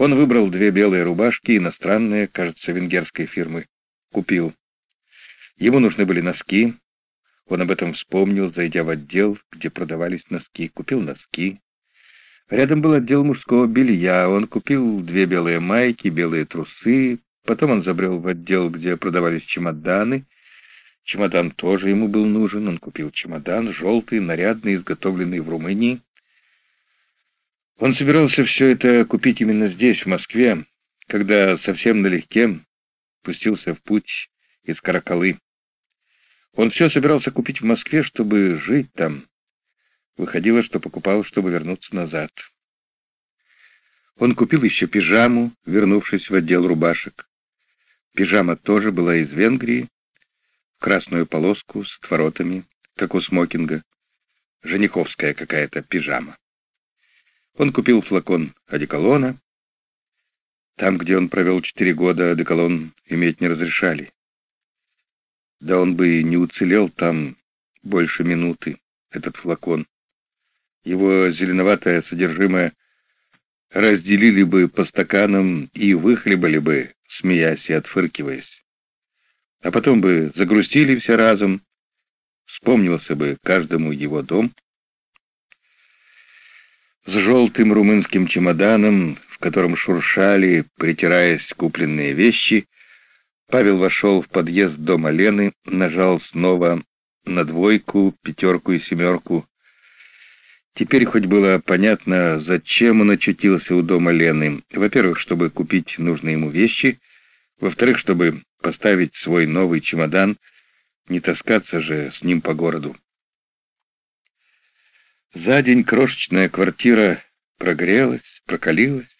Он выбрал две белые рубашки, иностранные, кажется, венгерской фирмы. Купил. Ему нужны были носки. Он об этом вспомнил, зайдя в отдел, где продавались носки. Купил носки. Рядом был отдел мужского белья. Он купил две белые майки, белые трусы. Потом он забрел в отдел, где продавались чемоданы. Чемодан тоже ему был нужен. Он купил чемодан, желтый, нарядный, изготовленный в Румынии. Он собирался все это купить именно здесь, в Москве, когда совсем налегке пустился в путь из Каракалы. Он все собирался купить в Москве, чтобы жить там. Выходило, что покупал, чтобы вернуться назад. Он купил еще пижаму, вернувшись в отдел рубашек. Пижама тоже была из Венгрии, в красную полоску с отворотами, как у смокинга. Жениховская какая-то пижама. Он купил флакон одеколона. Там, где он провел четыре года, одеколон иметь не разрешали. Да он бы не уцелел там больше минуты, этот флакон. Его зеленоватое содержимое разделили бы по стаканам и выхлебали бы, смеясь и отфыркиваясь. А потом бы загрустили все разом, вспомнился бы каждому его дом. С желтым румынским чемоданом, в котором шуршали, притираясь купленные вещи, Павел вошел в подъезд дома Лены, нажал снова на двойку, пятерку и семерку. Теперь хоть было понятно, зачем он очутился у дома Лены. Во-первых, чтобы купить нужные ему вещи. Во-вторых, чтобы поставить свой новый чемодан, не таскаться же с ним по городу. За день крошечная квартира прогрелась, прокалилась.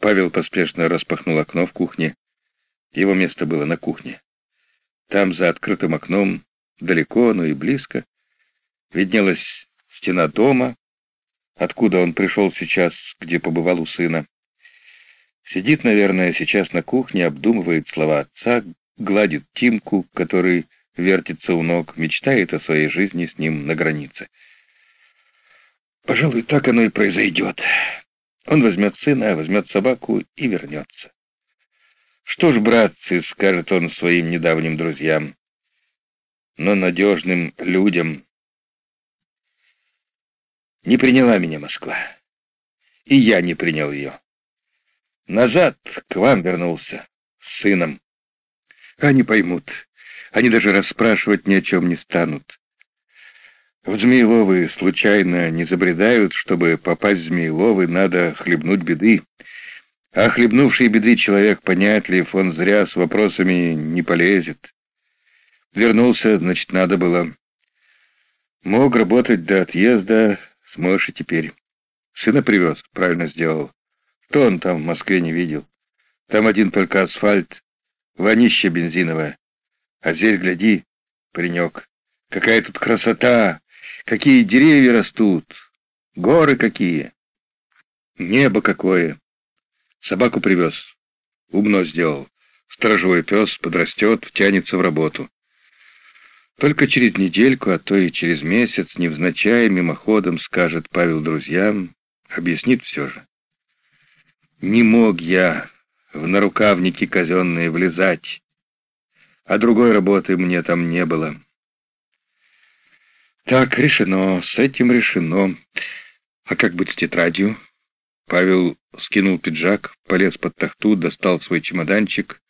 Павел поспешно распахнул окно в кухне. Его место было на кухне. Там, за открытым окном, далеко, но и близко, виднелась стена дома, откуда он пришел сейчас, где побывал у сына. Сидит, наверное, сейчас на кухне, обдумывает слова отца, гладит Тимку, который вертится у ног, мечтает о своей жизни с ним на границе. Пожалуй, так оно и произойдет. Он возьмет сына, возьмет собаку и вернется. Что ж, братцы, скажет он своим недавним друзьям, но надежным людям. Не приняла меня Москва, и я не принял ее. Назад к вам вернулся, с сыном. Они поймут, они даже расспрашивать ни о чем не станут. В Змееловы случайно не забредают, чтобы попасть в Змееловы, надо хлебнуть беды. А хлебнувший беды человек понятлив, он зря с вопросами не полезет. Вернулся, значит, надо было. Мог работать до отъезда, сможешь и теперь. Сына привез, правильно сделал. Что он там в Москве не видел? Там один только асфальт, вонище бензиновое. А здесь, гляди, паренек, какая тут красота, какие деревья растут, горы какие, небо какое. Собаку привез. Умно сделал. Сторожевой пес подрастет, втянется в работу. Только через недельку, а то и через месяц, невзначай, мимоходом скажет Павел друзьям, объяснит все же. Не мог я в нарукавники казенные влезать, а другой работы мне там не было. Так, решено, с этим решено. А как быть с тетрадью? Павел скинул пиджак, полез под тахту, достал свой чемоданчик,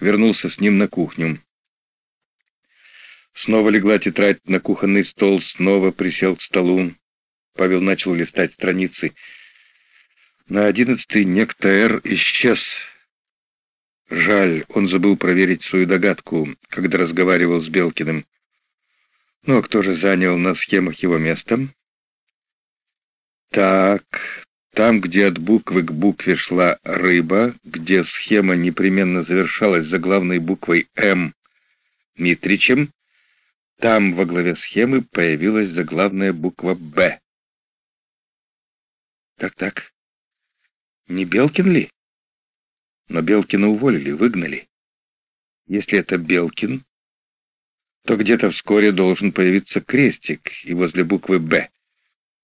вернулся с ним на кухню. Снова легла тетрадь на кухонный стол, снова присел к столу. Павел начал листать страницы. На одиннадцатый некто Р исчез. Жаль, он забыл проверить свою догадку, когда разговаривал с Белкиным. Ну, а кто же занял на схемах его место? Так, там, где от буквы к букве шла рыба, где схема непременно завершалась за главной буквой «М» Митричем, там во главе схемы появилась заглавная буква «Б». Так-так, не Белкин ли? Но Белкина уволили, выгнали. Если это Белкин, то где-то вскоре должен появиться крестик и возле буквы «Б».